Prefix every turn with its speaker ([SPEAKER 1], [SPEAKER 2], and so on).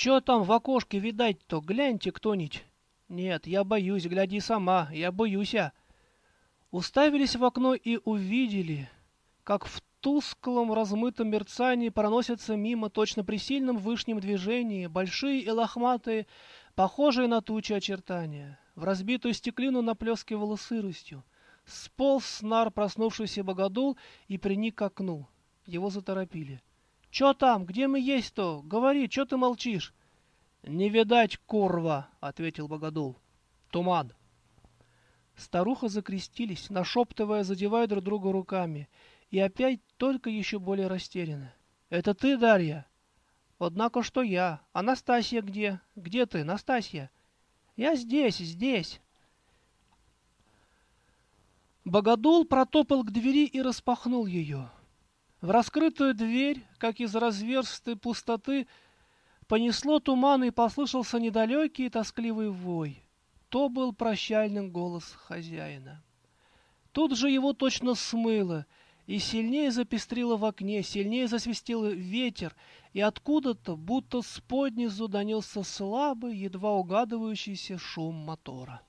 [SPEAKER 1] Чё там в окошке видать-то? Гляньте кто-нибудь. Нет, я боюсь, гляди сама, я боюся. Уставились в окно и увидели, как в тусклом размытом мерцании проносятся мимо точно при сильном вышнем движении большие и лохматые, похожие на тучи очертания. В разбитую стеклину наплескивало сыростью. Сполз снар проснувшийся богодул и приник к окну. Его заторопили. — Чё там? Где мы есть-то? Говори, чё ты молчишь? — Не видать, курва, — ответил богодул. — Туман. Старуха закрестились, нашептывая, задевая друг друга руками, и опять только еще более растеряны. — Это ты, Дарья? — Однако что я? А Настасья где? Где ты, Настасья? — Я здесь, здесь. Богодул протопал к двери и распахнул ее. В раскрытую дверь, как из разверстой пустоты, понесло туман и послышался недалекий тоскливый вой. То был прощальный голос хозяина. Тут же его точно смыло, и сильнее запестрило в окне, сильнее засвистел ветер, и откуда-то, будто с поднизу, донесся слабый, едва угадывающийся шум мотора.